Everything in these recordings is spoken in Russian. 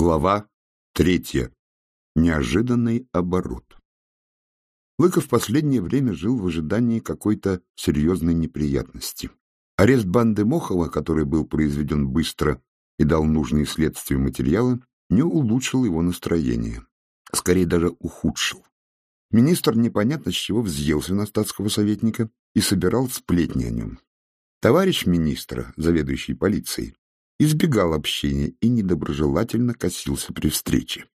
Глава третья. Неожиданный оборот. Лыков в последнее время жил в ожидании какой-то серьезной неприятности. Арест банды Мохова, который был произведен быстро и дал нужные следствию материалы, не улучшил его настроение. Скорее даже ухудшил. Министр непонятно с чего взъелся на статского советника и собирал сплетни о нем. Товарищ министра, заведующий полицией, избегал общения и недоброжелательно косился при встрече.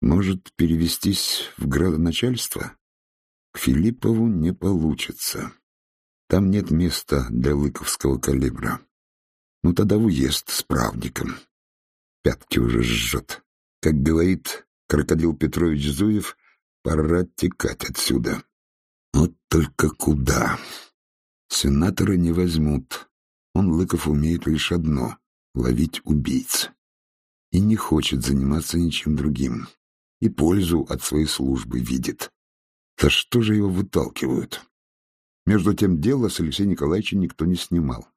Может, перевестись в градоначальство? К Филиппову не получится. Там нет места для лыковского калибра. Ну, тогда в уезд с правником. Пятки уже жжет. Как говорит крокодил Петрович Зуев, пора текать отсюда. Вот только куда? Сенатора не возьмут. Он, Лыков, умеет лишь одно ловить убийц. И не хочет заниматься ничем другим. И пользу от своей службы видит. За что же его выталкивают? Между тем дело с Алексеем Николаевичем никто не снимал.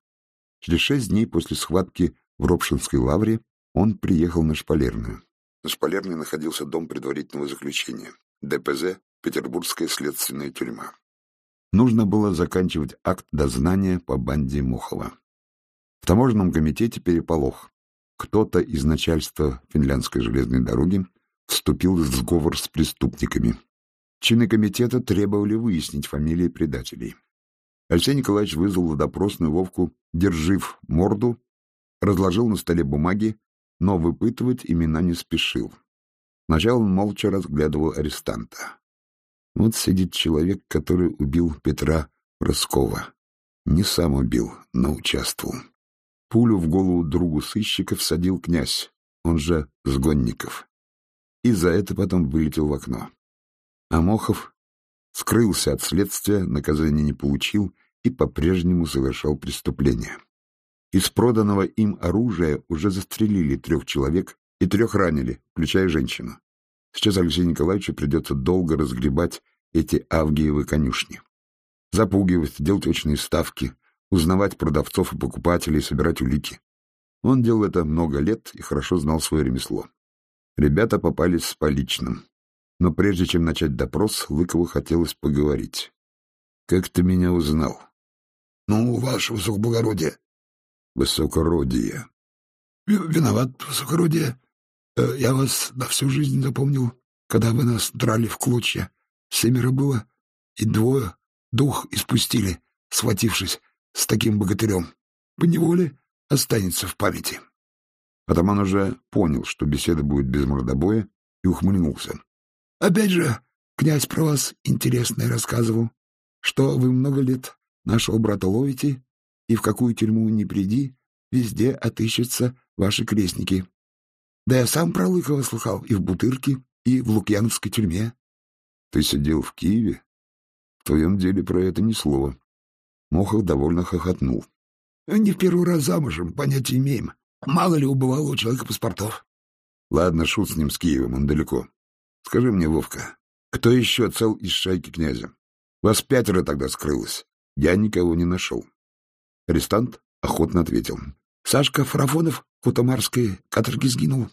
Через шесть дней после схватки в Ропшинской лавре он приехал на Шпалерную. На Шпалерной находился дом предварительного заключения, ДПЗ, Петербургская следственная тюрьма. Нужно было заканчивать акт дознания по банде Мохова. В таможенном комитете переполох. Кто-то из начальства финляндской железной дороги вступил в сговор с преступниками. Чины комитета требовали выяснить фамилии предателей. Алексей Николаевич вызвал в допросную Вовку, держив морду, разложил на столе бумаги, но выпытывать имена не спешил. Сначала он молча разглядывал арестанта. Вот сидит человек, который убил Петра Роскова. Не сам убил, но участвовал. Пулю в голову другу сыщика всадил князь, он же Сгонников. И за это потом вылетел в окно. А Мохов скрылся от следствия, наказания не получил и по-прежнему совершал преступление. Из проданного им оружия уже застрелили трех человек и трех ранили, включая женщину. Сейчас Алексею Николаевичу придется долго разгребать эти авгиевы конюшни. Запугивать, делать очные ставки — узнавать продавцов и покупателей, собирать улики. Он делал это много лет и хорошо знал свое ремесло. Ребята попались с поличным. Но прежде чем начать допрос, Лыкову хотелось поговорить. — Как ты меня узнал? — Ну, ваше высокоблагородие. — Высокородие. — Виноват, высокородие. Э, я вас на всю жизнь запомнил, когда вы нас драли в клочья. Семеро было, и двое дух испустили, схватившись с таким богатырем поневоле останется в памяти. Атаман уже понял, что беседа будет без мордобоя, и ухмыльнулся. — Опять же, князь про вас интересное рассказывал, что вы много лет нашего брата ловите, и в какую тюрьму ни приди, везде отыщутся ваши крестники. Да я сам про Лыкова слыхал и в Бутырке, и в Лукьяновской тюрьме. — Ты сидел в Киеве? В твоем деле про это ни слова. Мохов довольно хохотнул. — Не в первый раз замужем, понятия имеем. Мало ли убывало у человека паспортов. — Ладно, шут с ним, с Киевом, он далеко. Скажи мне, Вовка, кто еще цел из шайки князя? Вас пятеро тогда скрылось. Я никого не нашел. Арестант охотно ответил. — Сашка Фарафонов в Утамарской каторге сгинул.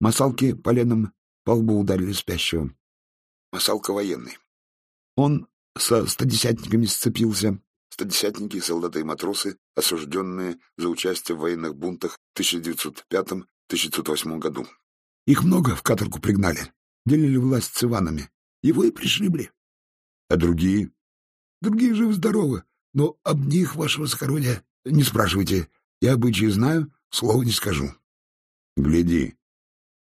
Масалки поленом по лбу ударили спящего. Масалка военный. Он со стодесятниками сцепился, стодесятники, солдаты и матросы, осужденные за участие в военных бунтах в 1905-1908 году. Их много в каторгу пригнали, делили власть с Иванами. Его и пришибли. А другие? Другие живы-здоровы, но об них, ваше высокородие, не спрашивайте. Я обычаи знаю, слова не скажу. Гляди,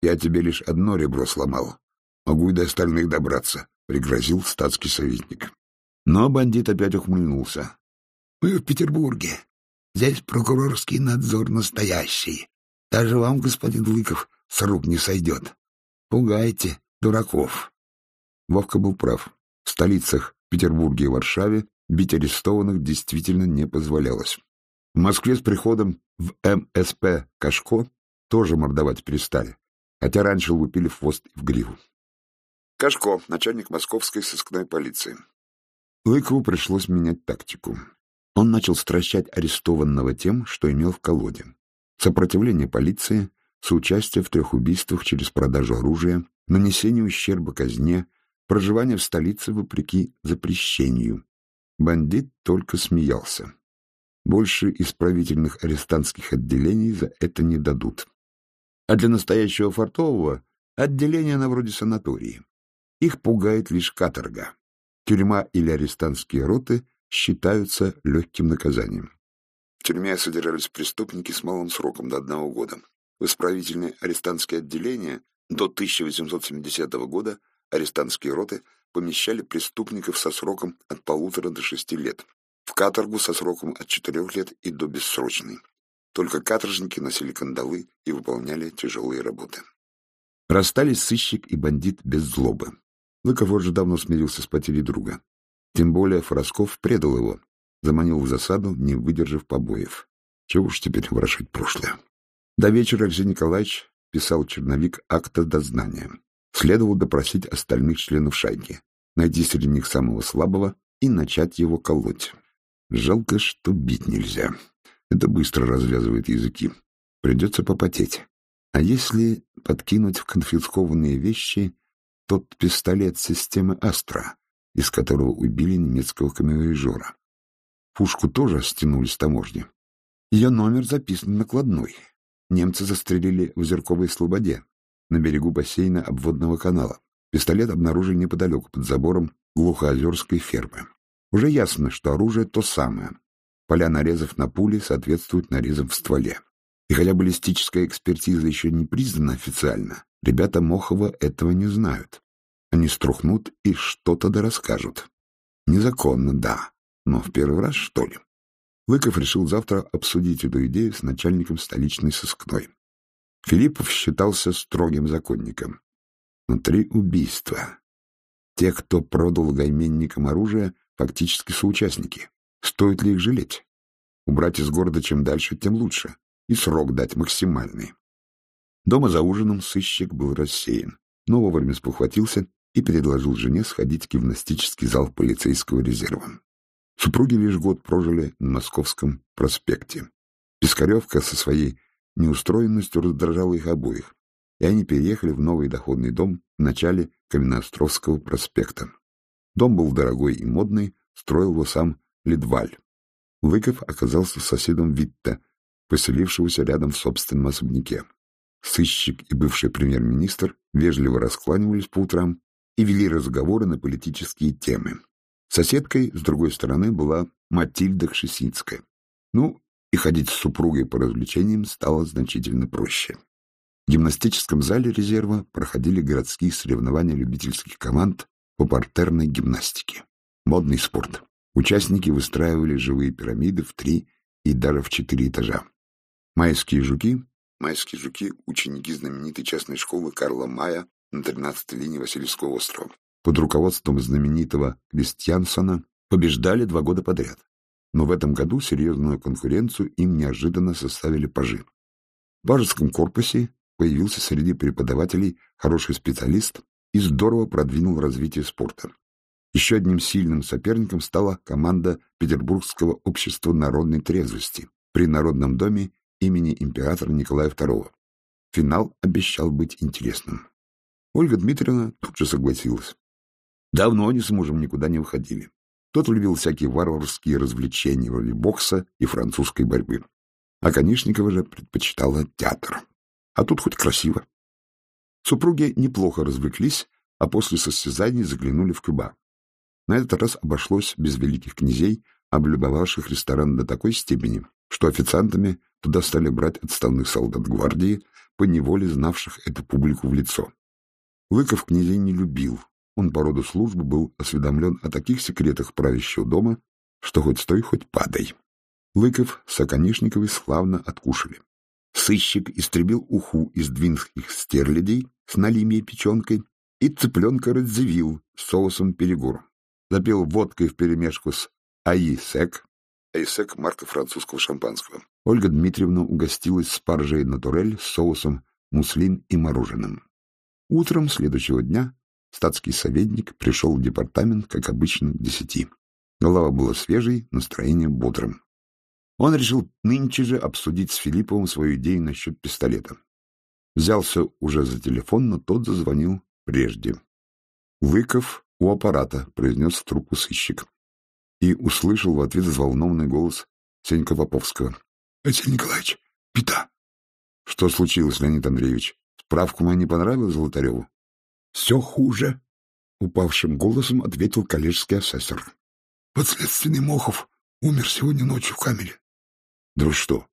я тебе лишь одно ребро сломал. Могу и до остальных добраться, — пригрозил статский советник. Но бандит опять ухмыльнулся. — Мы в Петербурге. Здесь прокурорский надзор настоящий. Даже вам, господин Лыков, с рук не сойдет. Пугайте дураков. Вовка был прав. В столицах Петербурге и Варшаве бить арестованных действительно не позволялось. В Москве с приходом в МСП Кашко тоже мордовать перестали, хотя раньше лупили в хвост и в гриву. Кашко, начальник московской сыскной полиции. Лыкову пришлось менять тактику. Он начал стращать арестованного тем, что имел в колоде. Сопротивление полиции, соучастие в трех убийствах через продажу оружия, нанесение ущерба казне, проживание в столице вопреки запрещению. Бандит только смеялся. Больше исправительных арестантских отделений за это не дадут. А для настоящего фартового — отделение на вроде санатории. Их пугает лишь каторга. Тюрьма или арестантские роты считаются легким наказанием. В тюрьме содержались преступники с малым сроком до одного года. В исправительные арестантские отделения до 1870 года арестантские роты помещали преступников со сроком от полутора до шести лет, в каторгу со сроком от четырех лет и до бессрочной. Только каторжники носили кандалы и выполняли тяжелые работы. Расстались сыщик и бандит без злобы. Лыков уже давно смирился с потерей друга. Тем более Форосков предал его, заманил в засаду, не выдержав побоев. Чего уж теперь ворошить прошлое. До вечера Алексей Николаевич писал черновик акта дознания. Следовало допросить остальных членов шайки, найти среди них самого слабого и начать его колоть. Жалко, что бить нельзя. Это быстро развязывает языки. Придется попотеть. А если подкинуть в конфискованные вещи тот пистолет системы «Астра», из которого убили немецкого камевоежора. Пушку тоже стянули с таможни. Ее номер записан накладной. Немцы застрелили в Озерковой Слободе, на берегу бассейна обводного канала. Пистолет обнаружили неподалеку, под забором Глухоозерской фермы. Уже ясно, что оружие то самое. Поля нарезов на пули соответствуют нарезам в стволе. И хотя баллистическая экспертиза еще не признана официально, Ребята Мохова этого не знают. Они струхнут и что-то да расскажут. Незаконно, да, но в первый раз, что ли? Лыков решил завтра обсудить эту идею с начальником столичной сыскной. Филиппов считался строгим законником. Но три убийства. Те, кто продал гайменникам оружие, фактически соучастники. Стоит ли их жалеть? Убрать из города чем дальше, тем лучше. И срок дать максимальный. Дома за ужином сыщик был рассеян, но вовремя спохватился и предложил жене сходить в гимнастический зал полицейского резерва. Супруги лишь год прожили на Московском проспекте. Пискаревка со своей неустроенностью раздражала их обоих, и они переехали в новый доходный дом в начале Каменноостровского проспекта. Дом был дорогой и модный, строил его сам Ледваль. Лыков оказался соседом Витта, поселившегося рядом в собственном особняке. Сыщик и бывший премьер-министр вежливо раскланивались по утрам и вели разговоры на политические темы. Соседкой, с другой стороны, была Матильда Кшесинская. Ну, и ходить с супругой по развлечениям стало значительно проще. В гимнастическом зале резерва проходили городские соревнования любительских команд по партерной гимнастике. Модный спорт. Участники выстраивали живые пирамиды в три и даже в четыре этажа. Майские жуки Майские жуки — ученики знаменитой частной школы Карла Мая на 13-й линии Васильевского острова. Под руководством знаменитого Кристиансона побеждали два года подряд. Но в этом году серьезную конкуренцию им неожиданно составили пажи. В пажеском корпусе появился среди преподавателей хороший специалист и здорово продвинул развитие спорта. Еще одним сильным соперником стала команда Петербургского общества народной трезвости при Народном доме имени императора Николая II. Финал обещал быть интересным. Ольга Дмитриевна тут же согласилась. Давно они с мужем никуда не выходили. Тот любил всякие варварские развлечения вроде бокса и французской борьбы. А Конишникова же предпочитала театр. А тут хоть красиво. Супруги неплохо развлеклись, а после состязаний заглянули в Куба. На этот раз обошлось без великих князей, облюбовавших ресторан до такой степени, что официантами туда стали брать отставных солдат гвардии, поневоле знавших эту публику в лицо. Лыков князей не любил, он по роду службы был осведомлен о таких секретах правящего дома, что хоть стой, хоть падай. Лыков с Оконишниковой славно откушали. Сыщик истребил уху из двинских стерлядей с налимьей печенкой и цыпленка раззевил с соусом перегур. Запил водкой вперемешку с аи-сек, Айсек — марка французского шампанского. Ольга Дмитриевна угостилась спаржей натурель с соусом муслин и мороженым. Утром следующего дня статский советник пришел в департамент, как обычно, к десяти. Голова была свежей, настроение бодрым. Он решил нынче же обсудить с Филипповым свою идею насчет пистолета. Взялся уже за телефон, но тот зазвонил прежде. «Лыков у аппарата», — произнес в трубку сыщик. И услышал в ответ взволнованный голос Сенька Поповского. — Алексей Николаевич, беда. — Что случилось, Леонид Андреевич? Справку мне не понравилась Золотареву? — Все хуже, — упавшим голосом ответил коллежский асессор. — Подследственный Мохов умер сегодня ночью в камере. — Да что?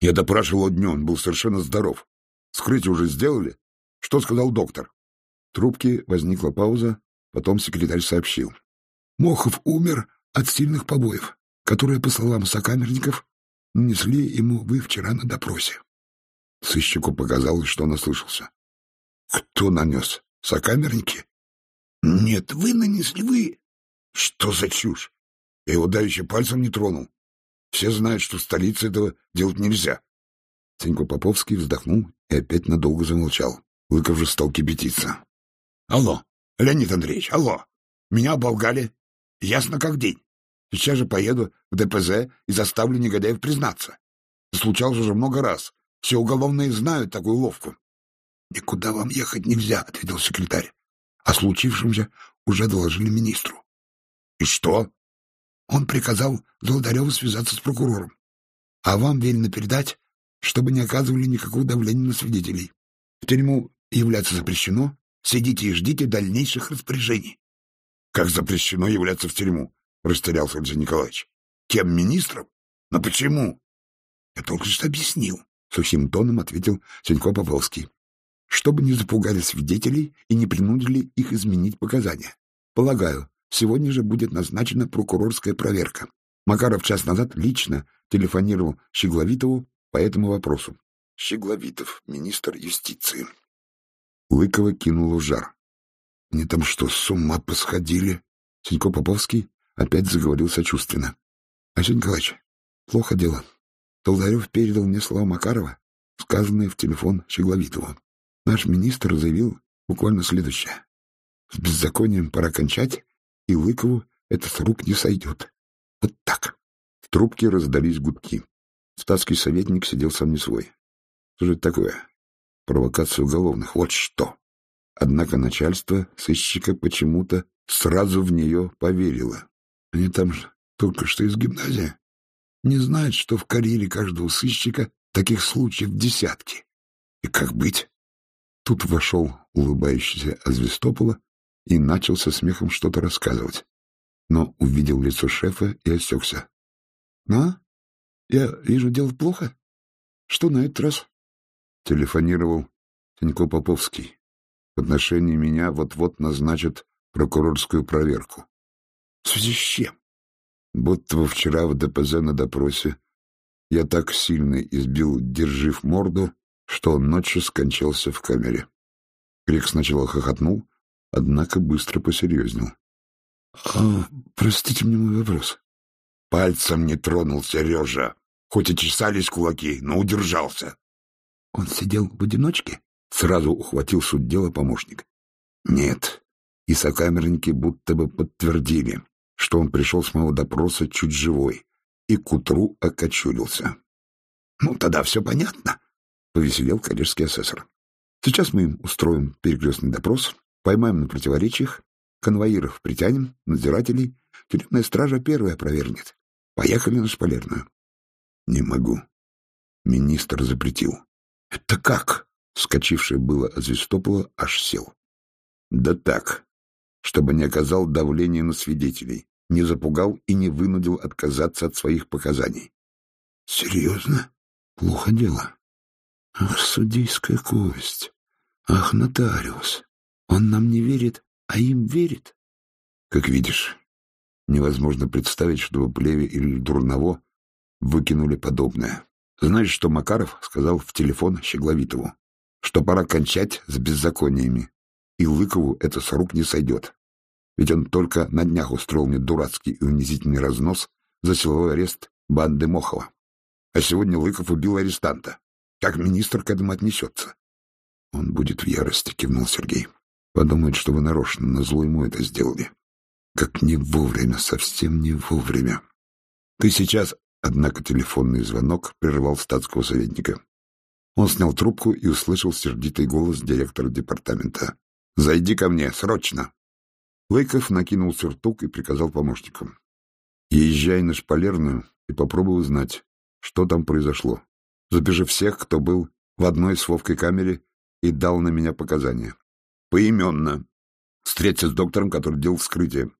Я допрашивал днем, он был совершенно здоров. Скрытие уже сделали? Что сказал доктор? В трубке возникла пауза, потом секретарь сообщил. Мохов умер от сильных побоев, которые, по словам сокамерников, нанесли ему вы вчера на допросе. Сыщику показалось, что он ослышался. Кто нанес? Сокамерники? Нет, вы нанесли, вы. Что за чушь? Я его давеча пальцем не тронул. Все знают, что в столице этого делать нельзя. Сенько Поповский вздохнул и опять надолго замолчал. Лыков же стал кипятиться. — Алло, Леонид Андреевич, алло. Меня оболгали. Ясно как день. Сейчас же поеду в ДПЗ и заставлю негодяев признаться. Случалось уже много раз. Все уголовные знают такую ловку. — Никуда вам ехать нельзя, — ответил секретарь. — О случившемся уже доложили министру. — И что? Он приказал Золотареву связаться с прокурором. А вам велено передать, чтобы не оказывали никакого давления на свидетелей. В тюрьму являться запрещено. Сидите и ждите дальнейших распоряжений. — Как запрещено являться в тюрьму? — растерялся Алексей Николаевич. — Кем министром? Но почему? — Я только что объяснил, — сухим тоном ответил Сенько Павловский. — Чтобы не запугали свидетелей и не принудили их изменить показания. Полагаю, сегодня же будет назначена прокурорская проверка. Макаров час назад лично телефонировал Щегловитову по этому вопросу. Щегловитов, министр юстиции. Лыкова кинула жар. — Они там что, с ума посходили? Сенько Поповский Опять заговорил сочувственно. — Алексей Николаевич, плохо дело. Толдарев передал мне слова Макарова, сказанные в телефон Щегловитову. Наш министр заявил буквально следующее. С беззаконием пора кончать, и Лыкову это с рук не сойдет. Вот так. В трубке раздались гудки. Статский советник сидел сам не свой. Что же это такое? Провокация уголовных. Вот что. Однако начальство сыщика почему-то сразу в нее поверило. Они там же только что из гимназии. Не знают, что в карьере каждого сыщика таких случаев десятки. И как быть? Тут вошел улыбающийся Азвестопола и начал со смехом что-то рассказывать. Но увидел лицо шефа и осекся. — Ну, я вижу, дело плохо. Что на этот раз? Телефонировал Тинько Поповский. В отношении меня вот-вот назначат прокурорскую проверку. В связи с чем? Будто вчера в ДПЗ на допросе я так сильно избил, держив морду, что он ночью скончался в камере. Крик сначала хохотнул, однако быстро посерьезнел. — А, простите мне мой вопрос. — Пальцем не тронул Сережа. Хоть и чесались кулаки, но удержался. — Он сидел в одиночке? — сразу ухватил суть дела помощник. — Нет. И сокамерники будто бы подтвердили что он пришел с моего допроса чуть живой и к утру окочурился. — Ну, тогда все понятно, — повеселел коллежский асессор. — Сейчас мы им устроим перекрестный допрос, поймаем на противоречиях, конвоиров притянем, надзирателей, тюремная стража первая провернет. Поехали на шпалерную. — Не могу. Министр запретил. — Это как? — вскочивший было Звестопола аж сел. — Да так, чтобы не оказал давления на свидетелей не запугал и не вынудил отказаться от своих показаний. — Серьезно? Плохо дело. Ах, судейская кость! Ах, нотариус! Он нам не верит, а им верит. Как видишь, невозможно представить, чтобы Плеве или Дурново выкинули подобное. Знаешь, что Макаров сказал в телефон Щегловитову? Что пора кончать с беззакониями, и Лыкову это с рук не сойдет. Ведь он только на днях устроил мне дурацкий и унизительный разнос за силовой арест банды Мохова. А сегодня Лыков убил арестанта. Как министр к этому отнесется? — Он будет в ярости, — кивнул Сергей. — Подумает, что вы нарочно на зло ему это сделали. Как не вовремя, совсем не вовремя. Ты сейчас, однако, телефонный звонок прервал статского советника. Он снял трубку и услышал сердитый голос директора департамента. «Зайди ко мне, срочно!» Лыков накинул сюртук и приказал помощникам. «Езжай на шпалерную и попробуй узнать, что там произошло. Запиши всех, кто был в одной с Вовкой камере и дал на меня показания. Поименно. Встреться с доктором, который делал вскрытие.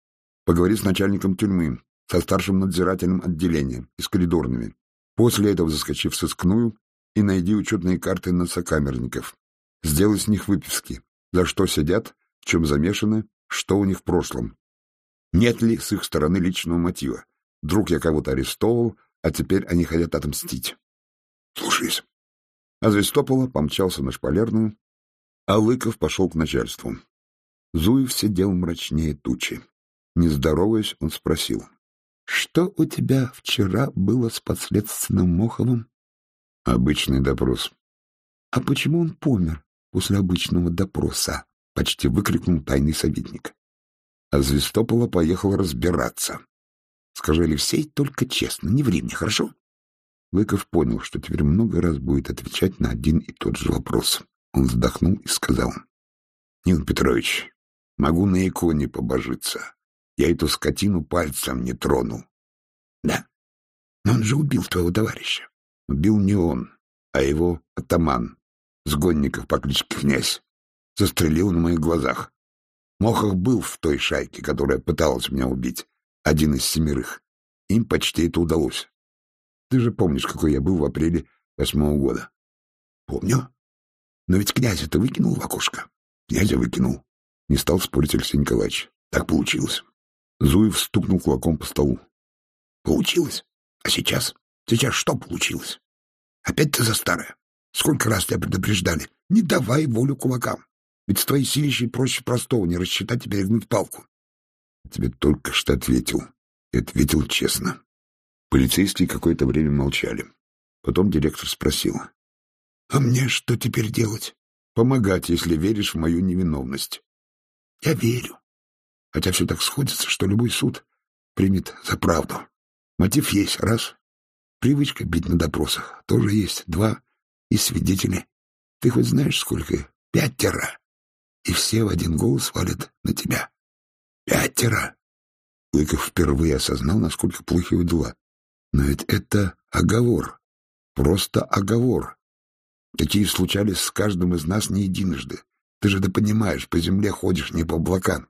Поговори с начальником тюрьмы, со старшим надзирателем отделения и с коридорными. После этого заскочи в сыскную и найди учетные карты на сокамерников. Сделай с них выписки, за что сидят, чем замешаны, что у них в прошлом. Нет ли с их стороны личного мотива? Вдруг я кого-то арестовал, а теперь они хотят отомстить. Слушаюсь. А Звестопола помчался на шпалерную, а Лыков пошел к начальству. Зуев сидел мрачнее тучи. Не здороваясь, он спросил. — Что у тебя вчера было с подследственным Моховым? — Обычный допрос. — А почему он помер после обычного допроса? — почти выкрикнул тайный советник. А Звестопола поехал разбираться. — Скажи, Алексей, только честно, не ври мне, хорошо? Лыков понял, что теперь много раз будет отвечать на один и тот же вопрос. Он вздохнул и сказал. — Нил Петрович, могу на иконе побожиться. Я эту скотину пальцем не тронул. — Да, но он же убил твоего товарища. Убил не он, а его атаман, сгонников по кличке Князь. Застрелил на моих глазах. Мохах был в той шайке, которая пыталась меня убить, один из семерых. Им почти это удалось. Ты же помнишь, какой я был в апреле восьмого года? — Помню. Но ведь князя-то выкинул в окошко. Князя выкинул. Не стал спорить Алексей Николаевич. Так получилось. Зуев стукнул кулаком по столу. Получилось. А сейчас? Сейчас что получилось? Опять ты за старое. Сколько раз тебя предупреждали? Не давай волю кулакам. Ведь с твоей силищей проще простого не рассчитать и перегнуть палку. Я тебе только что ответил. И ответил честно. Полицейские какое-то время молчали. Потом директор спросил. А мне что теперь делать? Помогать, если веришь в мою невиновность. Я верю. Хотя все так сходится, что любой суд примет за правду. Мотив есть, раз. Привычка бить на допросах тоже есть, два. И свидетели. Ты хоть знаешь, сколько? Пятеро. И все в один голос валят на тебя. Пятеро. Лыков впервые осознал, насколько плохи его дела. Но ведь это оговор. Просто оговор. Такие случались с каждым из нас не единожды. Ты же это понимаешь, по земле ходишь не по облакам.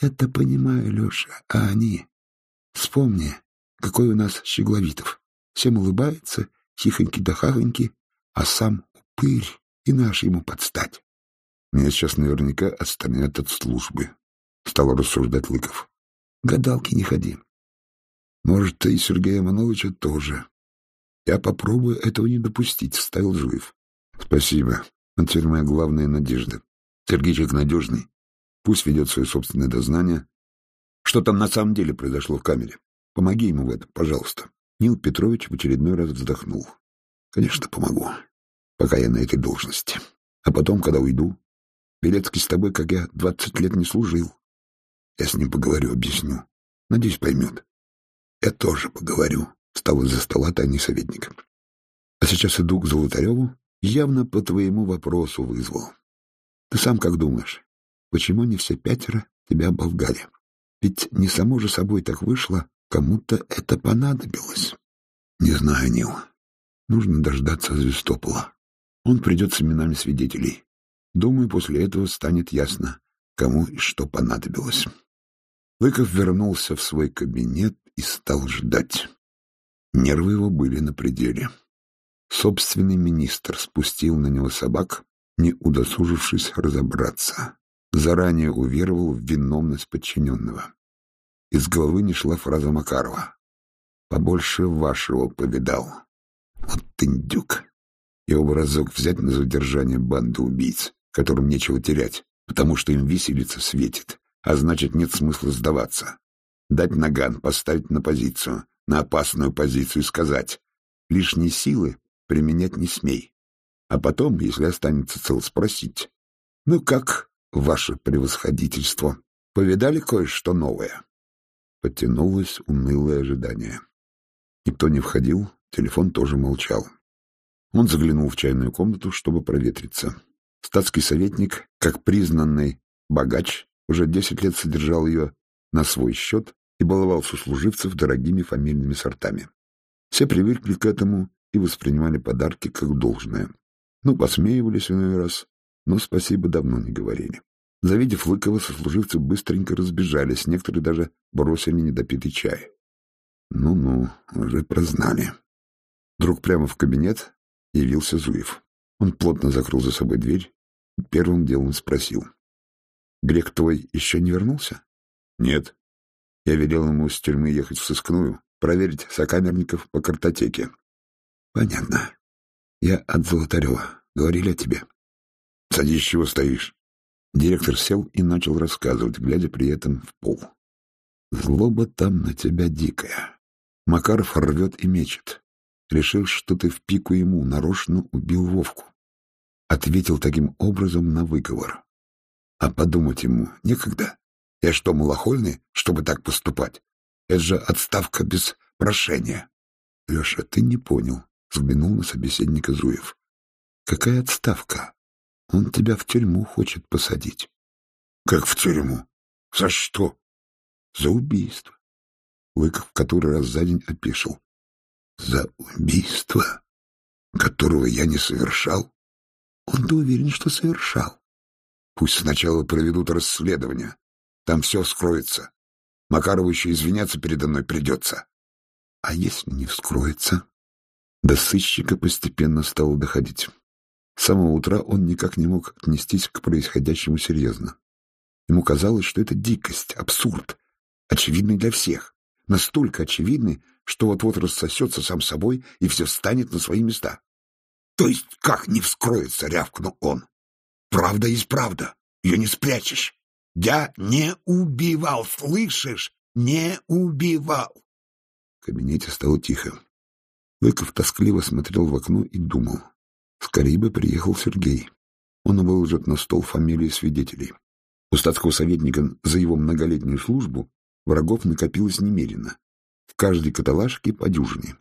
Это понимаю, Леша, а они... Вспомни, какой у нас Щегловитов. Всем улыбается, тихоньки да хахоньки, а сам упырь, и наш ему подстать. Меня сейчас наверняка отстранят от службы, — стал рассуждать Лыков. Гадалки не ходи. Может, и Сергея Мановича тоже. Я попробую этого не допустить, — вставил Жуев. Спасибо. Он теперь моя главная надежда. Сергейчик надежный. Пусть ведет свое собственное дознание. Что там на самом деле произошло в камере? Помоги ему в этом, пожалуйста. Нил Петрович в очередной раз вздохнул. Конечно, помогу. Пока я на этой должности. А потом, когда уйду, Белецкий с тобой, как я, двадцать лет не служил. Я с ним поговорю, объясню. Надеюсь, поймет. Я тоже поговорю. Встал из-за стола тайный советник. А сейчас иду к Золотареву явно по твоему вопросу вызвал. Ты сам как думаешь, почему не все пятеро тебя оболгали? Ведь не само же собой так вышло, кому-то это понадобилось. Не знаю, Нил. Нужно дождаться Звестопола. Он придет с именами свидетелей. Думаю, после этого станет ясно, кому и что понадобилось. Лыков вернулся в свой кабинет и стал ждать. Нервы его были на пределе. Собственный министр спустил на него собак, не удосужившись разобраться. Заранее уверовал в виновность подчиненного. Из головы не шла фраза Макарова. «Побольше вашего повидал». Вот ты индюк. Его бы взять на задержание банды убийц, которым нечего терять, потому что им виселица светит, а значит, нет смысла сдаваться. Дать наган, поставить на позицию, на опасную позицию и сказать «лишние силы применять не смей. А потом, если останется цел, спросить. Ну как, ваше превосходительство, повидали кое-что новое? Подтянулось унылое ожидание. Никто не входил, телефон тоже молчал. Он заглянул в чайную комнату, чтобы проветриться. Статский советник, как признанный богач, уже десять лет содержал ее на свой счет и баловал сослуживцев дорогими фамильными сортами. Все привыкли к этому и воспринимали подарки как должное. Ну, посмеивались иной раз, но спасибо давно не говорили. Завидев Лыкова, сослуживцы быстренько разбежались, некоторые даже бросили недопитый чай. Ну-ну, уже прознали. Вдруг прямо в кабинет явился Зуев. Он плотно закрыл за собой дверь и первым делом спросил. — Грек твой еще не вернулся? — Нет. Я велел ему с тюрьмы ехать в сыскную, проверить сокамерников по картотеке. — Понятно. Я от Золотарева. Говорили о тебе. — Садись, чего стоишь? Директор сел и начал рассказывать, глядя при этом в пол. Злоба там на тебя дикая. Макаров рвет и мечет. Решил, что ты в пику ему нарочно убил Вовку. Ответил таким образом на выговор. А подумать ему некогда. Я что, малохольный, чтобы так поступать? Это же отставка без прошения. Леша, ты не понял, взглянул на собеседника Зуев. Какая отставка? Он тебя в тюрьму хочет посадить. Как в тюрьму? За что? За убийство. Лыков который раз за день опешил. За убийство, которого я не совершал? Он-то уверен, что совершал. Пусть сначала проведут расследование. Там все вскроется. Макарову еще извиняться передо мной придется. А если не вскроется? До сыщика постепенно стало доходить. С самого утра он никак не мог отнестись к происходящему серьезно. Ему казалось, что это дикость, абсурд, очевидный для всех, настолько очевидный, что вот-вот рассосется сам собой и все встанет на свои места. — То есть как не вскроется, — рявкнул он. — Правда есть правда, ее не спрячешь. Я не убивал, слышишь? Не убивал. В кабинете стало тихо. Лыков тоскливо смотрел в окно и думал. Скорее бы приехал Сергей. Он выложит на стол фамилии свидетелей. У статского советника за его многолетнюю службу врагов накопилось немерено. В каждой каталажке по дюжине.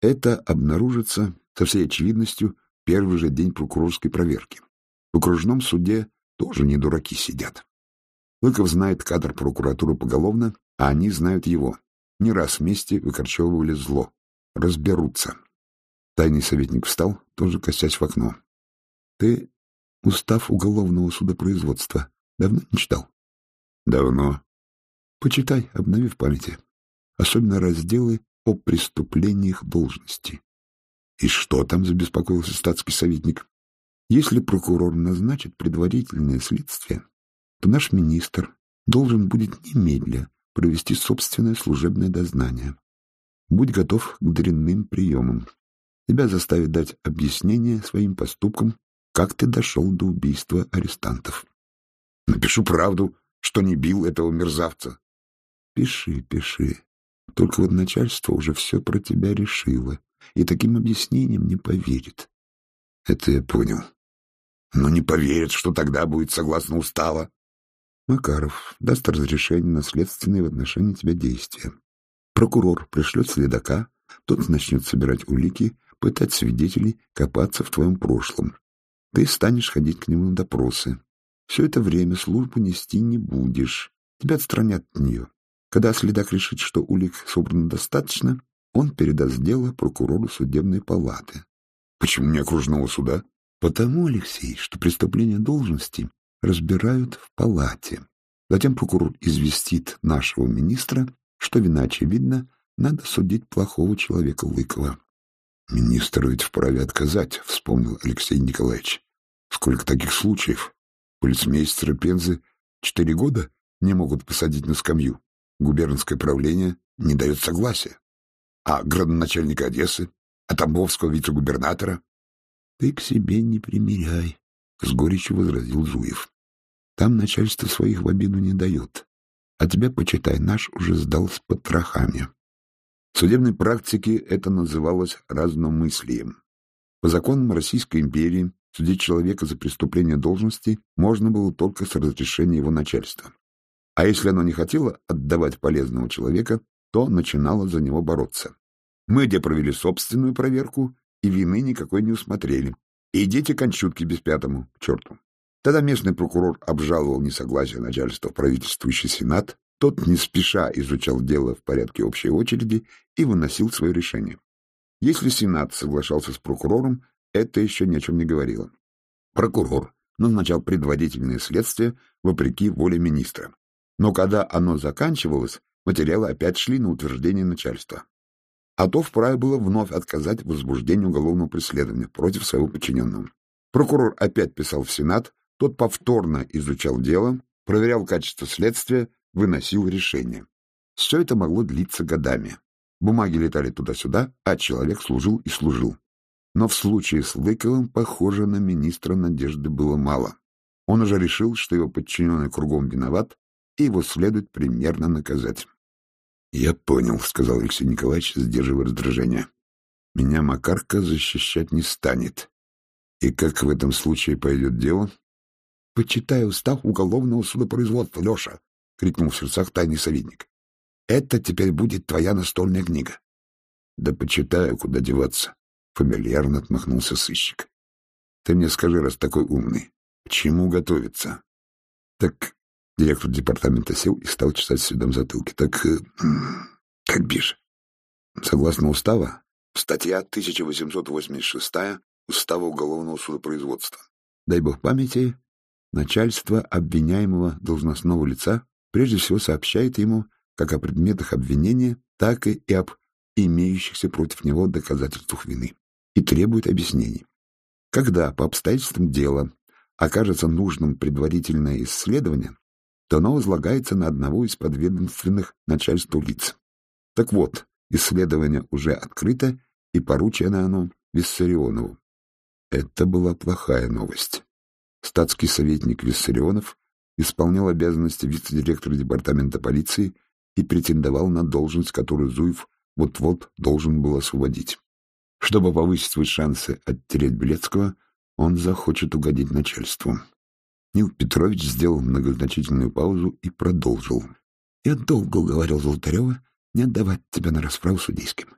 Это обнаружится со всей очевидностью первый же день прокурорской проверки. В окружном суде тоже не дураки сидят. Лыков знает кадр прокуратуры поголовно, а они знают его. Не раз вместе выкорчевывали зло. Разберутся. Тайный советник встал, тоже косясь в окно. — Ты устав уголовного судопроизводства давно не читал? — Давно. — Почитай, обнови в памяти. Особенно разделы о преступлениях должности. — И что там? — забеспокоился статский советник. — Если прокурор назначит предварительное следствие, то наш министр должен будет немедля провести собственное служебное дознание. Будь готов к дрянным приемам. Тебя заставят дать объяснение своим поступкам, как ты дошел до убийства арестантов. Напишу правду, что не бил этого мерзавца. Пиши, пиши. Только вот начальство уже все про тебя решило, и таким объяснением не поверит. Это я понял. Но не поверит, что тогда будет согласно устава. Макаров даст разрешение на следственные в отношении тебя действия. Прокурор пришлет следака, тот начнет собирать улики пытать свидетелей, копаться в твоем прошлом. Ты станешь ходить к нему на допросы. Все это время службу нести не будешь. Тебя отстранят от нее. Когда следак решит, что улик собрано достаточно, он передаст дело прокурору судебной палаты. Почему не окружного суда? Потому, Алексей, что преступление должности разбирают в палате. Затем прокурор известит нашего министра, что вина очевидна, надо судить плохого человека Лыкова. Министр ведь вправе отказать, вспомнил Алексей Николаевич. Сколько таких случаев? Полицмейстера Пензы четыре года не могут посадить на скамью. Губернское правление не дает согласия. А градоначальника Одессы? А Тамбовского вице-губернатора? Ты к себе не примеряй, — с горечью возразил Зуев. Там начальство своих в обиду не дает. А тебя, почитай, наш уже сдал с потрохами. В судебной практике это называлось разномыслием. По законам Российской империи судить человека за преступление должности можно было только с разрешения его начальства. А если оно не хотело отдавать полезного человека, то начинало за него бороться. Мы где провели собственную проверку и вины никакой не усмотрели. идите к Анчутке без пятому, к черту. Тогда местный прокурор обжаловал несогласие начальства правительствующий сенат, тот не спеша изучал дело в порядке общей очереди и выносил свое решение. Если сенат соглашался с прокурором, это еще ни о чем не говорило. Прокурор назначал предварительное следствие вопреки воле министра. Но когда оно заканчивалось, материалы опять шли на утверждение начальства. А то вправе было вновь отказать в возбуждении уголовного преследования против своего подчиненного. Прокурор опять писал в Сенат, тот повторно изучал дело, проверял качество следствия, выносил решение. Все это могло длиться годами. Бумаги летали туда-сюда, а человек служил и служил. Но в случае с Лыковым, похоже, на министра надежды было мало. Он уже решил, что его подчиненный кругом виноват, и его следует примерно наказать. — Я понял, — сказал Алексей Николаевич, сдерживая раздражение. — Меня Макарка защищать не станет. И как в этом случае пойдет дело? — Почитай устав уголовного судопроизводства, Леша, — крикнул в сердцах тайный советник. — Это теперь будет твоя настольная книга. — Да почитаю, куда деваться, — фамильярно отмахнулся сыщик. — Ты мне скажи, раз такой умный, к чему готовиться? — Так Директор департамента сел и стал чесать седом затылки. Так, э, как бишь? Согласно устава, статья 1886 Устава уголовного судопроизводства. Дай бог памяти, начальство обвиняемого должностного лица прежде всего сообщает ему как о предметах обвинения, так и об имеющихся против него доказательствах вины и требует объяснений. Когда по обстоятельствам дела окажется нужным предварительное исследование, то оно возлагается на одного из подведомственных начальству лиц. Так вот, исследование уже открыто, и поручено оно Виссарионову. Это была плохая новость. Статский советник Виссарионов исполнял обязанности вице-директора департамента полиции и претендовал на должность, которую Зуев вот-вот должен был освободить. Чтобы повысить свои шансы оттереть Белецкого, он захочет угодить начальству. Нил Петрович сделал многозначительную паузу и продолжил. «Я долго уговорил Золотарева не отдавать тебя на расправу судейским.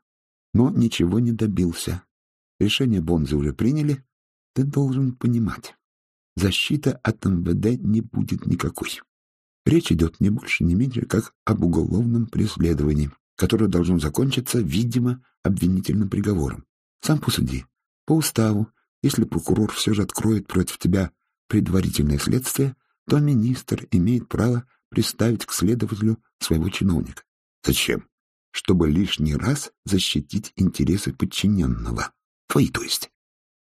Но ничего не добился. Решение Бонзы уже приняли. Ты должен понимать. Защита от МВД не будет никакой. Речь идет не больше, не меньше, как об уголовном преследовании, которое должно закончиться, видимо, обвинительным приговором. Сам посуди. По уставу, если прокурор все же откроет против тебя предварительное следствие, то министр имеет право приставить к следователю своего чиновника. Зачем? Чтобы лишний раз защитить интересы подчиненного. Твои, то есть.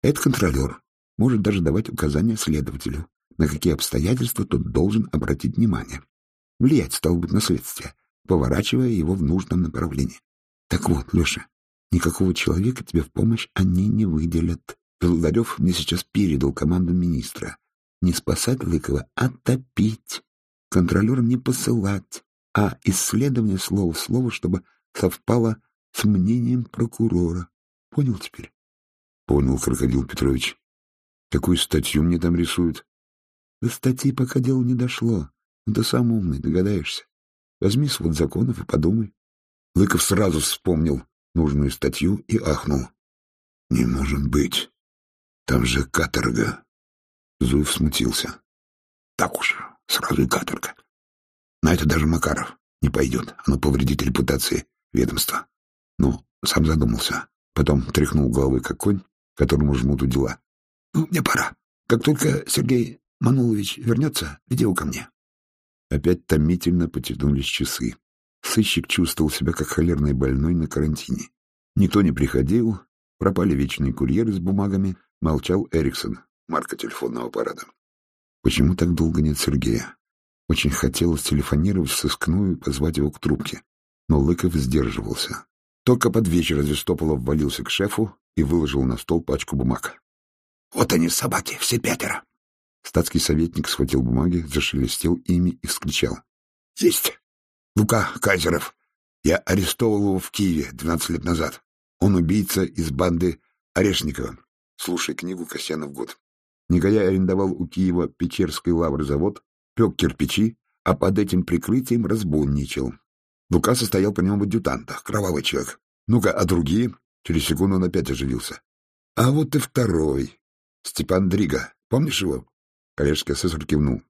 Этот контролер может даже давать указания следователю, на какие обстоятельства тот должен обратить внимание. Влиять, стал быть, на следствие, поворачивая его в нужном направлении. Так вот, Леша, никакого человека тебе в помощь они не выделят. Белодарев мне сейчас передал команду министра не спасать Лыкова, а топить, контролерам не посылать, а исследование слово в слово, чтобы совпало с мнением прокурора. Понял теперь? Понял, Крокодил Петрович. Какую статью мне там рисуют? До статьи пока дело не дошло. Но ты сам умный, догадаешься. Возьми свод законов и подумай. Лыков сразу вспомнил нужную статью и ахнул. Не может быть. Там же каторга. Зуев смутился. Так уж, сразу и каторга. На это даже Макаров не пойдет. Оно повредит репутации ведомства. Ну, сам задумался. Потом тряхнул головой, как конь, которому жмут у дела. Ну, мне пора. Как только Сергей Манулович вернется, его ко мне. Опять томительно потянулись часы. Сыщик чувствовал себя как холерный больной на карантине. Никто не приходил, пропали вечные курьеры с бумагами, молчал Эриксон, марка телефонного аппарата. Почему так долго нет Сергея? Очень хотелось телефонировать в сыскную и позвать его к трубке. Но Лыков сдерживался. Только под вечер Звестополов ввалился к шефу и выложил на стол пачку бумаг. — Вот они, собаки, все пятеро! Статский советник схватил бумаги, зашелестел ими и вскричал. — Есть! Лука Кайзеров. Я арестовал его в Киеве двенадцать лет назад. Он убийца из банды Орешникова. Слушай книгу Касьянов год. Негодяй арендовал у Киева Печерский лаврозавод, пек кирпичи, а под этим прикрытием разбойничал. Лука состоял по нему в адъютантах, кровавый человек. Ну-ка, а другие? Через секунду он опять оживился. А вот и второй. Степан Дрига. Помнишь его? Коллежский асессор кивнул.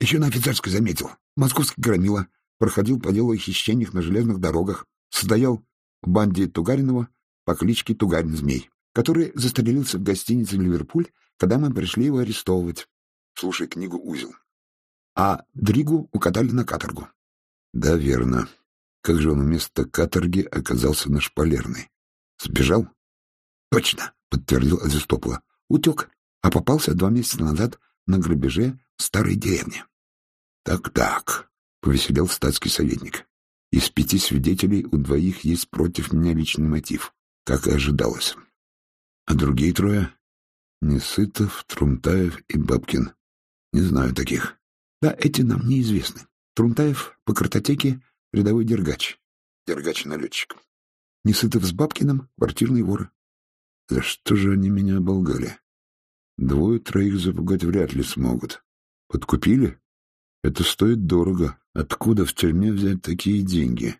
Еще на офицерской заметил. Московский громила. Проходил по делу о хищениях на железных дорогах. Состоял в банде Тугаринова по кличке Тугарин-Змей, который застрелился в гостинице «Ливерпуль», когда мы пришли его арестовывать. Слушай книгу «Узел». А Дригу укатали на каторгу. Да, верно. Как же он вместо каторги оказался на шпалерной? Сбежал? Точно, подтвердил Азистопола. Утек, а попался два месяца назад на грабеже в старой деревне. Так-так, повеселел статский советник. Из пяти свидетелей у двоих есть против меня личный мотив, как и ожидалось. А другие трое? Несытов, Трунтаев и Бабкин. Не знаю таких. Да, эти нам неизвестны. Трунтаев по картотеке рядовой дергач. Дергач-налетчик. Несытов с Бабкиным — квартирные воры. За что же они меня оболгали? Двое-троих запугать вряд ли смогут. Подкупили? Это стоит дорого. Откуда в тюрьме взять такие деньги?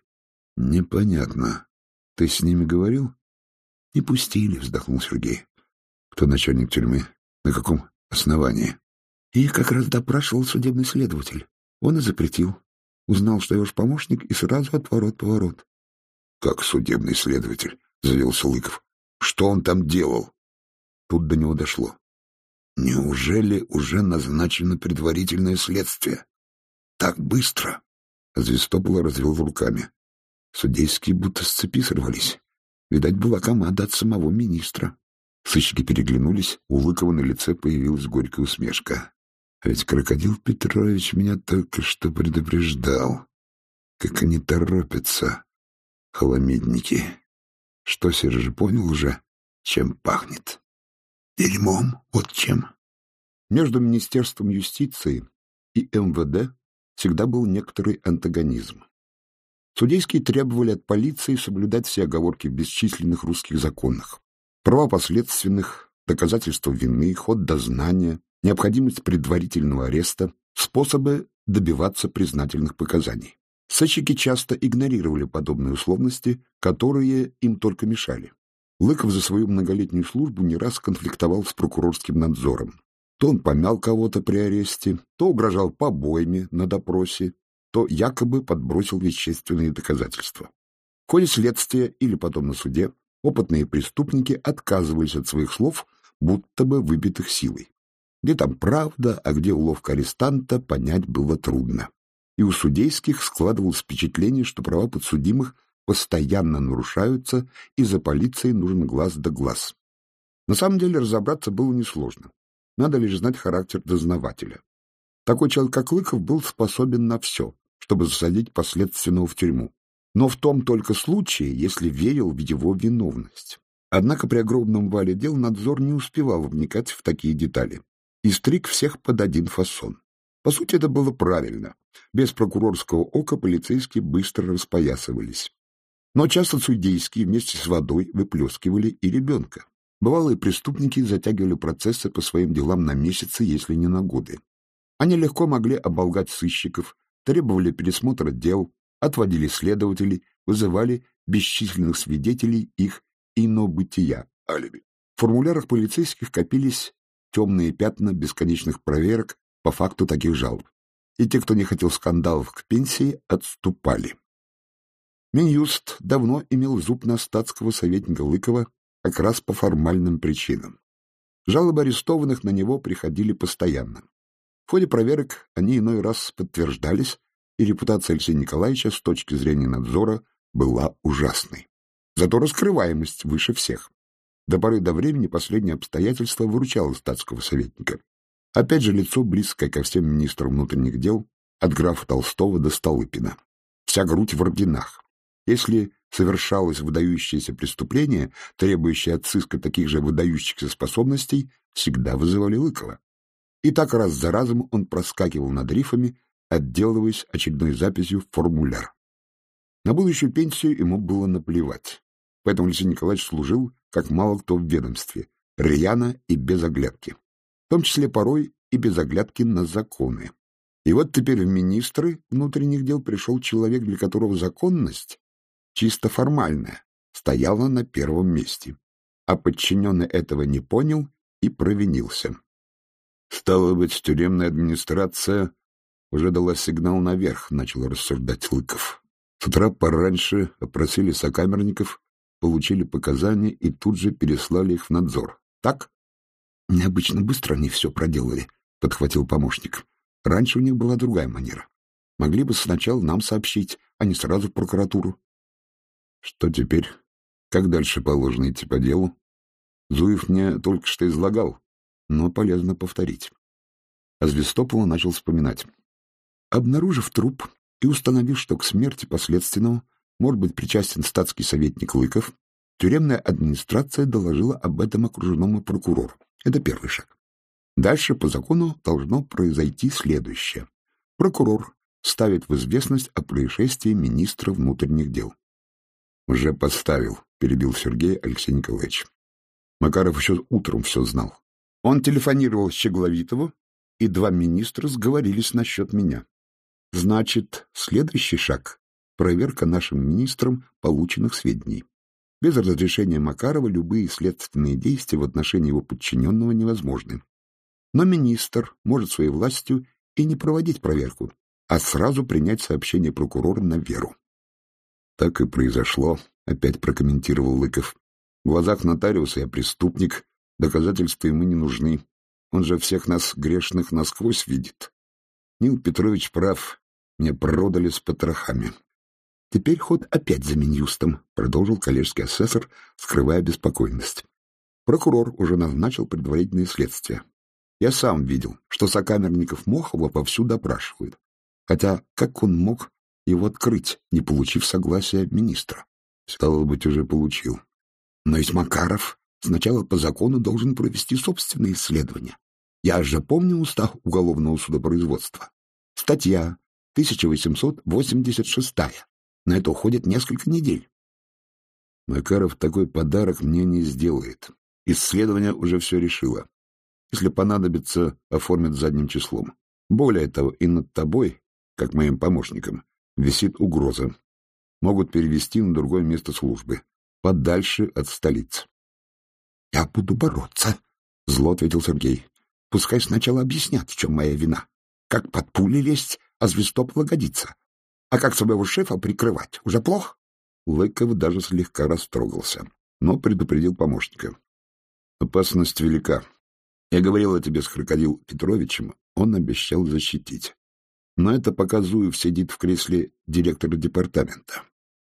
Непонятно. Ты с ними говорил? Не пустили, вздохнул Сергей. Кто начальник тюрьмы? На каком основании? Их как раз допрашивал судебный следователь. Он и запретил. Узнал, что я ваш помощник, и сразу отворот-поворот. — Как судебный следователь? — завелся Лыков. — Что он там делал? Тут до него дошло. Неужели уже назначено предварительное следствие? Так быстро? Звестопола развел руками. Судейские будто с цепи сорвались. Видать, была команда от самого министра. Сыщики переглянулись, у Лыкова на лице появилась горькая усмешка. А ведь Крокодил Петрович меня только что предупреждал. Как они торопятся, холомидники. Что, Сережа, понял уже, чем пахнет? Дерьмом, вот чем. Между Министерством юстиции и МВД всегда был некоторый антагонизм. Судейские требовали от полиции соблюдать все оговорки в бесчисленных русских законах. Права последственных, доказательства вины, ход дознания, необходимость предварительного ареста, способы добиваться признательных показаний. Сыщики часто игнорировали подобные условности, которые им только мешали. Лыков за свою многолетнюю службу не раз конфликтовал с прокурорским надзором. То он помял кого-то при аресте, то угрожал побоями на допросе, то якобы подбросил вещественные доказательства. В ходе следствия или потом на суде опытные преступники отказывались от своих слов, будто бы выбитых силой. Где там правда, а где уловка арестанта, понять было трудно. И у судейских складывалось впечатление, что права подсудимых постоянно нарушаются, и за полицией нужен глаз да глаз. На самом деле разобраться было несложно. Надо лишь знать характер дознавателя. Такой человек, как Лыков, был способен на все, чтобы засадить последственного в тюрьму. Но в том только случае, если верил в его виновность. Однако при огромном вале дел надзор не успевал вникать в такие детали и стриг всех под один фасон. По сути, это было правильно. Без прокурорского ока полицейские быстро распоясывались. Но часто судейские вместе с водой выплескивали и ребенка. Бывалые преступники затягивали процессы по своим делам на месяцы, если не на годы. Они легко могли оболгать сыщиков, требовали пересмотра дел, отводили следователей, вызывали бесчисленных свидетелей их инобытия, алиби. В формулярах полицейских копились темные пятна бесконечных проверок по факту таких жалоб. И те, кто не хотел скандалов к пенсии, отступали. Минюст давно имел зуб на статского советника Лыкова как раз по формальным причинам. Жалобы арестованных на него приходили постоянно. В ходе проверок они иной раз подтверждались, и репутация Алексея Николаевича с точки зрения надзора была ужасной. Зато раскрываемость выше всех. До поры до времени последнее обстоятельство выручало статского советника. Опять же, лицо близкое ко всем министрам внутренних дел, от графа Толстого до Столыпина. Вся грудь в орденах. Если совершалось выдающееся преступление, требующее от сыска таких же выдающихся способностей, всегда вызывали Лыкова. И так раз за разом он проскакивал над рифами, отделываясь очередной записью в формуляр. На будущую пенсию ему было наплевать. Поэтому Алексей Николаевич служил, как мало кто в ведомстве, рьяно и без оглядки. В том числе порой и без оглядки на законы. И вот теперь в министры внутренних дел пришел человек, для которого законность, чисто формальная, стояла на первом месте. а подчиненный этого не понял и провинился. Стало быть, тюремная администрация уже дала сигнал наверх, начал рассуждать Лыков. С утра пораньше опросили сокамерников, получили показания и тут же переслали их в надзор. Так? Необычно быстро они все проделали, подхватил помощник. Раньше у них была другая манера. Могли бы сначала нам сообщить, а не сразу в прокуратуру. Что теперь? Как дальше положено идти по делу? Зуев мне только что излагал, но полезно повторить. А Звестопола начал вспоминать. Обнаружив труп и установив, что к смерти последственного может быть причастен статский советник Лыков, тюремная администрация доложила об этом окружному прокурору. Это первый шаг. Дальше по закону должно произойти следующее. Прокурор ставит в известность о происшествии министра внутренних дел. «Уже поставил», — перебил Сергей Алексей Николаевич. Макаров еще утром все знал. Он телефонировал Щегловитову, и два министра сговорились насчет меня. Значит, следующий шаг — проверка нашим министрам полученных сведений. Без разрешения Макарова любые следственные действия в отношении его подчиненного невозможны. Но министр может своей властью и не проводить проверку, а сразу принять сообщение прокурора на веру. Так и произошло, опять прокомментировал Лыков. В глазах нотариуса я преступник, доказательства ему не нужны. Он же всех нас, грешных, насквозь видит. Нил Петрович прав, мне продали с потрохами. Теперь ход опять за Минюстом, продолжил коллежский асессор, скрывая беспокойность. Прокурор уже назначил предварительные следствия. Я сам видел, что сокамерников Мохова вовсю допрашивают. Хотя как он мог его открыть, не получив согласия министра? Стало быть, уже получил. Но ведь Макаров сначала по закону должен провести собственные исследования. Я же помню устав уголовного судопроизводства. Статья 1886. На это уходит несколько недель. Макаров такой подарок мне не сделает. Исследование уже все решило. Если понадобится, оформят задним числом. Более того, и над тобой, как моим помощником, висит угроза. Могут перевести на другое место службы, подальше от столицы. — Я буду бороться, — зло ответил Сергей. — Пускай сначала объяснят, в чем моя вина. Как под пули лезть, а звездопола годится. А как своего шефа прикрывать? Уже плохо? Лыков даже слегка растрогался, но предупредил помощника. Опасность велика. Я говорил о тебе с Крокодил Петровичем, он обещал защитить. Но это пока Зуев сидит в кресле директора департамента.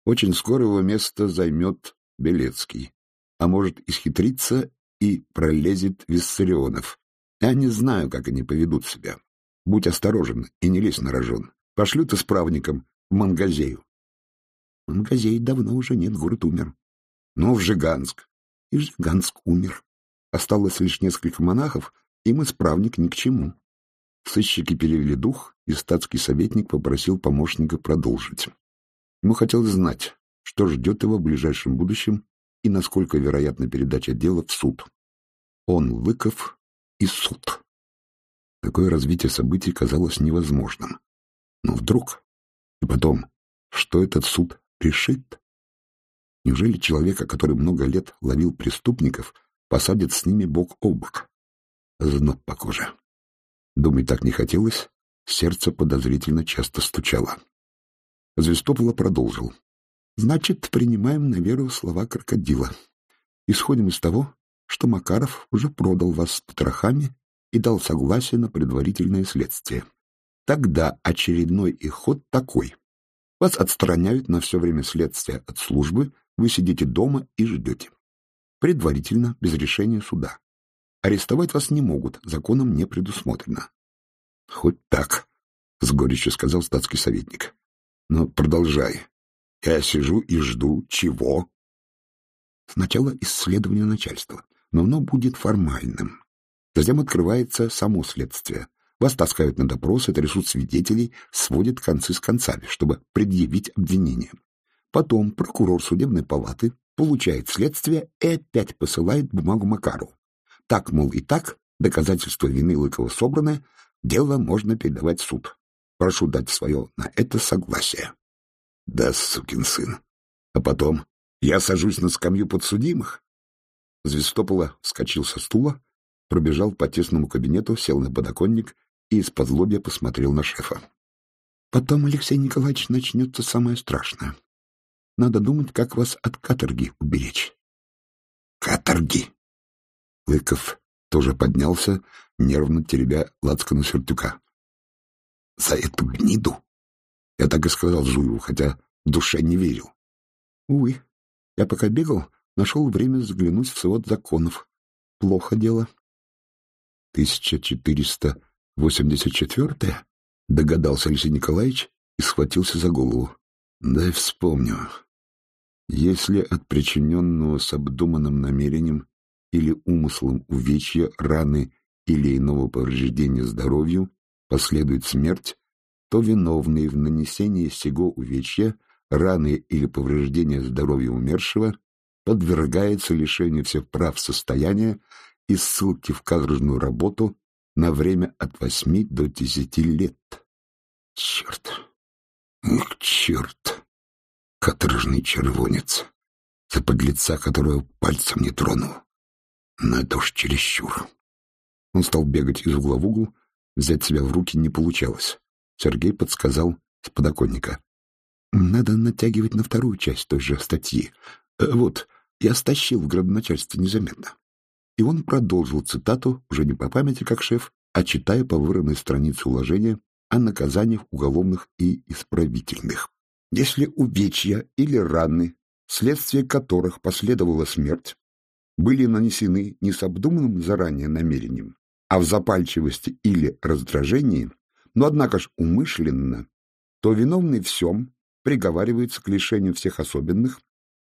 Очень скоро его место займет Белецкий, а может исхитриться и пролезет Виссарионов. Я не знаю, как они поведут себя. Будь осторожен и не лезь на рожон. Пошлют исправником в Мангазею. Мангазей давно уже нет, город умер. Но в Жиганск. И Жиганск умер. Осталось лишь несколько монахов, им исправник ни к чему. Сыщики перевели дух, и статский советник попросил помощника продолжить. Ему хотелось знать, что ждет его в ближайшем будущем и насколько вероятна передача дела в суд. Он, Лыков и суд. Такое развитие событий казалось невозможным. Но вдруг... И потом, что этот суд решит? Неужели человека, который много лет ловил преступников, посадят с ними бок о бок? Зноб по коже. Думать так не хотелось, сердце подозрительно часто стучало. Звестопола продолжил. Значит, принимаем на веру слова крокодила. Исходим из того, что Макаров уже продал вас с потрохами и дал согласие на предварительное следствие. Тогда очередной их ход такой. Вас отстраняют на все время следствия от службы, вы сидите дома и ждете. Предварительно, без решения суда. Арестовать вас не могут, законом не предусмотрено. — Хоть так, — с горечью сказал статский советник. — Но продолжай. Я сижу и жду чего? Сначала исследование начальства, но оно будет формальным. Затем открывается само следствие. Вас таскают на допросы, трясут свидетелей, сводят концы с концами, чтобы предъявить обвинение. Потом прокурор судебной палаты получает следствие и опять посылает бумагу Макару. Так, мол, и так, доказательства вины Лыкова собраны, дело можно передавать в суд. Прошу дать свое на это согласие. Да, сукин сын. А потом я сажусь на скамью подсудимых? Звестопола вскочил со стула, пробежал по тесному кабинету, сел на подоконник и из-под лобья посмотрел на шефа. Потом, Алексей Николаевич, начнется самое страшное. Надо думать, как вас от каторги уберечь. Каторги! Лыков тоже поднялся, нервно теребя лацкану сюртюка. За эту гниду? Я так и сказал Жуеву, хотя в душе не верил. Увы, я пока бегал, нашел время заглянуть в свод законов. Плохо дело. 1484-е? Догадался Алексей Николаевич и схватился за голову. Дай вспомню. Если от причиненного с обдуманным намерением или умыслом увечья, раны или иного повреждения здоровью последует смерть, то виновный в нанесении сего увечья, раны или повреждения здоровья умершего подвергается лишению всех прав состояния и ссылке в каторжную работу на время от восьми до десяти лет. Черт! Эх, черт! Каторжный червонец, за подлеца, которого пальцем не тронул. Но это уж чересчур. Он стал бегать из угла в угол, взять себя в руки не получалось. Сергей подсказал с подоконника. Надо натягивать на вторую часть той же статьи. Э, вот, я стащил в градоначальстве незаметно. И он продолжил цитату, уже не по памяти как шеф, а читая по вырванной странице уложения о наказаниях уголовных и исправительных. Если увечья или раны, вследствие которых последовала смерть, были нанесены не с обдуманным заранее намерением, а в запальчивости или раздражении, но, однако ж, умышленно, то виновный всем приговаривается к лишению всех особенных,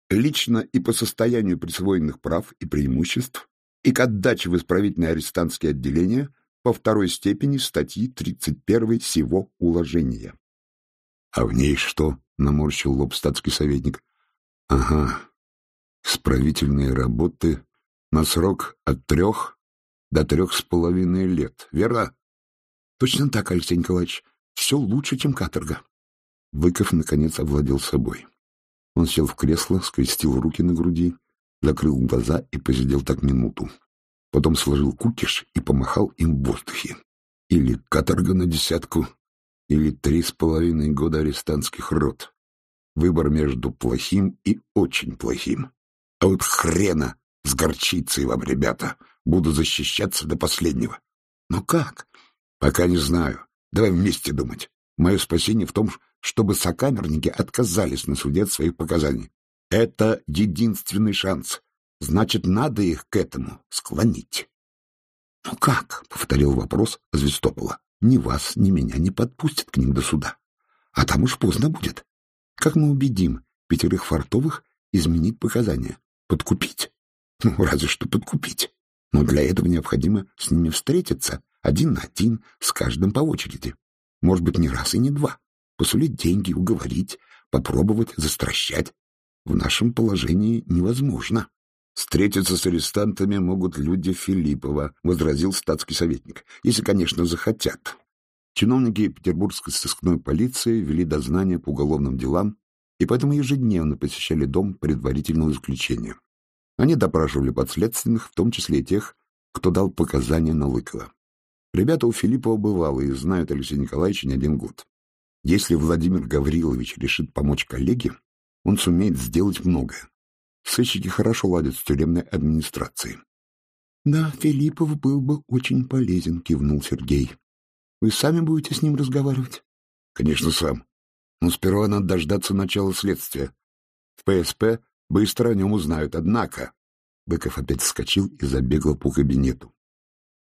лично и по состоянию присвоенных прав и преимуществ, и к отдаче в исправительные арестантские отделения по второй степени статьи 31 сего уложения. — А в ней что? — наморщил лоб статский советник. — Ага, исправительные работы на срок от трех до трех с половиной лет, верно? — Точно так, Алексей Николаевич. Все лучше, чем каторга. Выков, наконец, овладел собой. Он сел в кресло, скрестил руки на груди закрыл глаза и посидел так минуту. Потом сложил кукиш и помахал им в воздухе. Или каторга на десятку, или три с половиной года арестантских рот. Выбор между плохим и очень плохим. А вот хрена с горчицей вам, ребята. Буду защищаться до последнего. Но как? Пока не знаю. Давай вместе думать. Мое спасение в том, чтобы сокамерники отказались на суде от своих показаний. Это единственный шанс. Значит, надо их к этому склонить. — Ну как? — повторил вопрос Звестопола. — Ни вас, ни меня не подпустят к ним до суда. А там уж поздно будет. Как мы убедим пятерых фартовых изменить показания? Подкупить? Ну, разве что подкупить. Но для этого необходимо с ними встретиться один на один, с каждым по очереди. Может быть, не раз и не два. Посулить деньги, уговорить, попробовать застращать, в нашем положении невозможно. Встретиться с арестантами могут люди Филиппова, возразил статский советник, если, конечно, захотят. Чиновники петербургской сыскной полиции вели дознание по уголовным делам и поэтому ежедневно посещали дом предварительного заключения. Они допрашивали подследственных, в том числе и тех, кто дал показания на Лыкова. Ребята у Филиппова бывалые, знают Алексея Николаевича не один год. Если Владимир Гаврилович решит помочь коллеге, он сумеет сделать многое. Сыщики хорошо ладят с тюремной администрацией. — Да, Филиппов был бы очень полезен, — кивнул Сергей. — Вы сами будете с ним разговаривать? — Конечно, сам. Но сперва надо дождаться начала следствия. В ПСП быстро о нем узнают, однако... Быков опять вскочил и забегал по кабинету.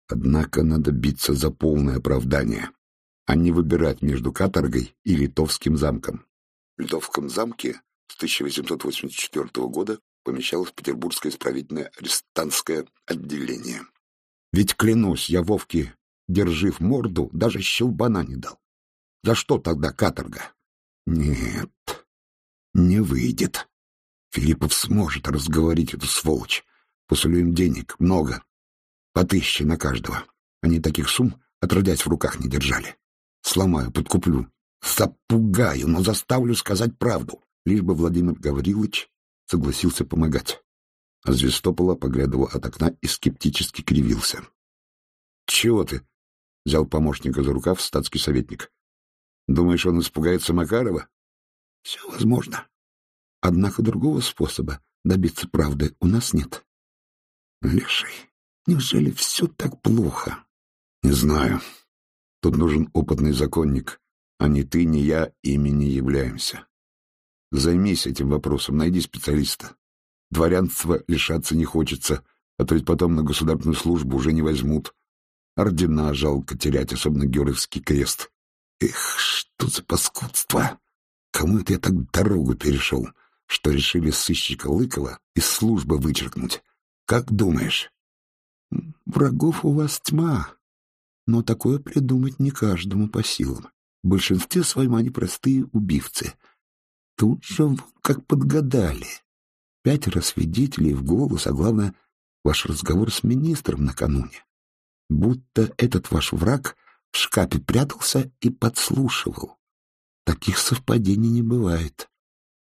Однако надо биться за полное оправдание, а не выбирать между каторгой и Литовским замком. В Литовском замке с 1884 года помещалось Петербургское исправительное арестантское отделение. Ведь, клянусь, я Вовке, держив морду, даже щелбана не дал. За что тогда каторга? Нет, не выйдет. Филиппов сможет разговорить эту сволочь. Посулю им денег, много. По тысяче на каждого. Они таких сумм отродясь в руках не держали. Сломаю, подкуплю. Запугаю, но заставлю сказать правду лишь бы Владимир Гаврилович согласился помогать. А Звестопола поглядывал от окна и скептически кривился. — Чего ты? — взял помощника за рукав статский советник. — Думаешь, он испугается Макарова? — Все возможно. Однако другого способа добиться правды у нас нет. — Леший, неужели все так плохо? — Не знаю. Тут нужен опытный законник, а ни ты, ни я ими не являемся. Займись этим вопросом, найди специалиста. Дворянства лишаться не хочется, а то ведь потом на государственную службу уже не возьмут. Ордена жалко терять, особенно Георгиевский крест. Эх, что за паскудство! Кому это я так дорогу перешел, что решили сыщика Лыкова из службы вычеркнуть? Как думаешь? Врагов у вас тьма, но такое придумать не каждому по силам. В большинстве своем они простые убивцы. Тут же как подгадали. Пятеро свидетелей в голос, а главное, ваш разговор с министром накануне. Будто этот ваш враг в шкафе прятался и подслушивал. Таких совпадений не бывает.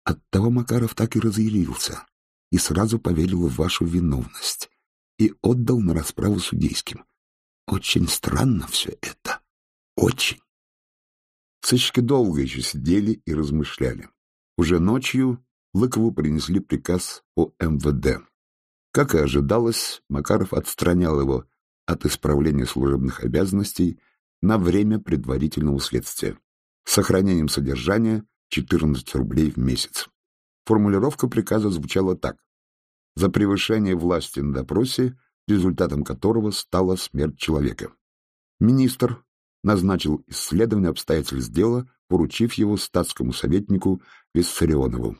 Оттого Макаров так и разъярился и сразу поверил в вашу виновность и отдал на расправу судейским. Очень странно все это. Очень. Сыщики долго еще сидели и размышляли. Уже ночью Лыкову принесли приказ о МВД. Как и ожидалось, Макаров отстранял его от исправления служебных обязанностей на время предварительного следствия с сохранением содержания 14 рублей в месяц. Формулировка приказа звучала так. За превышение власти на допросе, результатом которого стала смерть человека. Министр назначил исследование обстоятельств дела, поручив его статскому советнику Виссарионову.